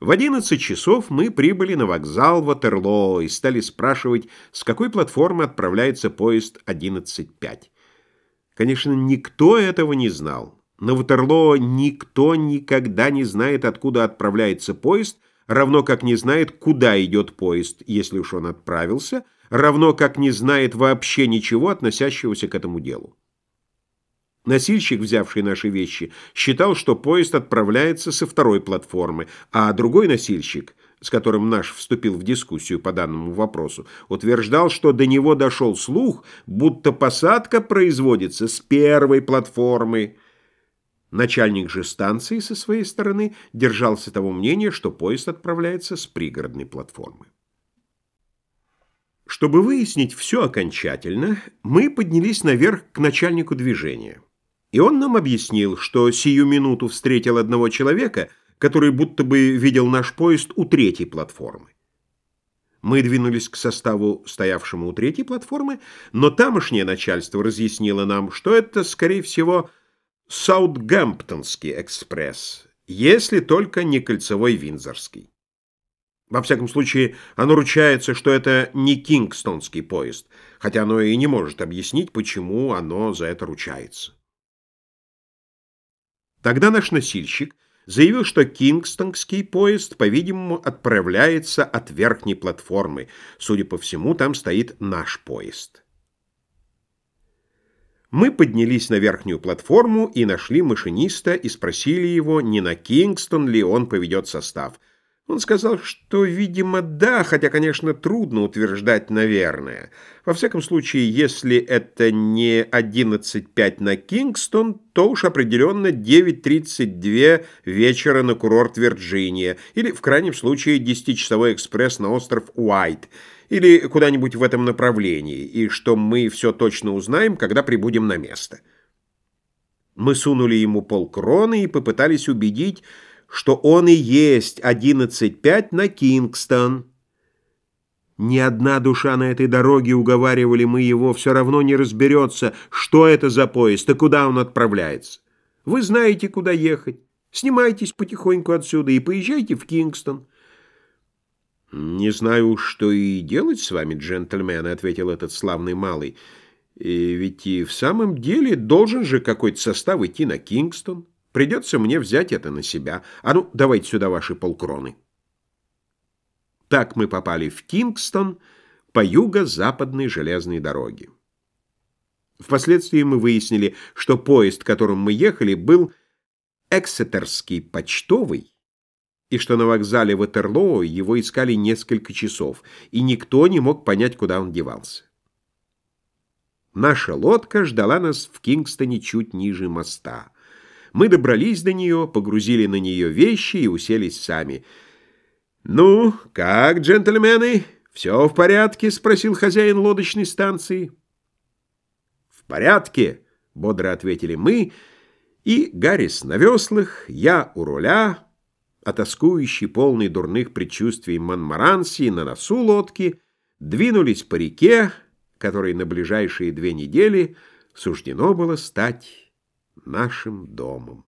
В 11 часов мы прибыли на вокзал Ватерлоо и стали спрашивать, с какой платформы отправляется поезд 11.5. Конечно, никто этого не знал. На Ватерлоо никто никогда не знает, откуда отправляется поезд, равно как не знает, куда идет поезд, если уж он отправился, равно как не знает вообще ничего, относящегося к этому делу. Носильщик, взявший наши вещи, считал, что поезд отправляется со второй платформы, а другой носильщик, с которым наш вступил в дискуссию по данному вопросу, утверждал, что до него дошел слух, будто посадка производится с первой платформы. Начальник же станции со своей стороны держался того мнения, что поезд отправляется с пригородной платформы. Чтобы выяснить все окончательно, мы поднялись наверх к начальнику движения. И он нам объяснил, что сию минуту встретил одного человека, который будто бы видел наш поезд у третьей платформы. Мы двинулись к составу, стоявшему у третьей платформы, но тамошнее начальство разъяснило нам, что это, скорее всего, Саутгемптонский экспресс, если только не кольцевой Винзорский. Во всяком случае, оно ручается, что это не кингстонский поезд, хотя оно и не может объяснить, почему оно за это ручается. Тогда наш носильщик заявил, что кингстонский поезд, по-видимому, отправляется от верхней платформы. Судя по всему, там стоит наш поезд. Мы поднялись на верхнюю платформу и нашли машиниста и спросили его, не на Кингстон ли он поведет состав – он сказал, что, видимо, да, хотя, конечно, трудно утверждать, наверное. Во всяком случае, если это не 11.5 на Кингстон, то уж определенно 9.32 вечера на курорт Вирджиния, или, в крайнем случае, 10-часовой экспресс на остров Уайт, или куда-нибудь в этом направлении, и что мы все точно узнаем, когда прибудем на место. Мы сунули ему полкроны и попытались убедить, что он и есть 11.5 на Кингстон. Ни одна душа на этой дороге, уговаривали мы его, все равно не разберется, что это за поезд и куда он отправляется. Вы знаете, куда ехать. Снимайтесь потихоньку отсюда и поезжайте в Кингстон. «Не знаю, что и делать с вами, джентльмены», — ответил этот славный малый. «Ведь и в самом деле должен же какой-то состав идти на Кингстон». Придется мне взять это на себя. А ну, давайте сюда ваши полкроны. Так мы попали в Кингстон по юго-западной железной дороге. Впоследствии мы выяснили, что поезд, которым мы ехали, был Эксетерский почтовый, и что на вокзале Ватерлоо его искали несколько часов, и никто не мог понять, куда он девался. Наша лодка ждала нас в Кингстоне чуть ниже моста. Мы добрались до нее, погрузили на нее вещи и уселись сами. «Ну, как, джентльмены, все в порядке?» — спросил хозяин лодочной станции. «В порядке», — бодро ответили мы, и Гаррис на веслах, я у руля, а тоскующий, полный дурных предчувствий Монмаранси на носу лодки, двинулись по реке, которой на ближайшие две недели суждено было стать нашим домом.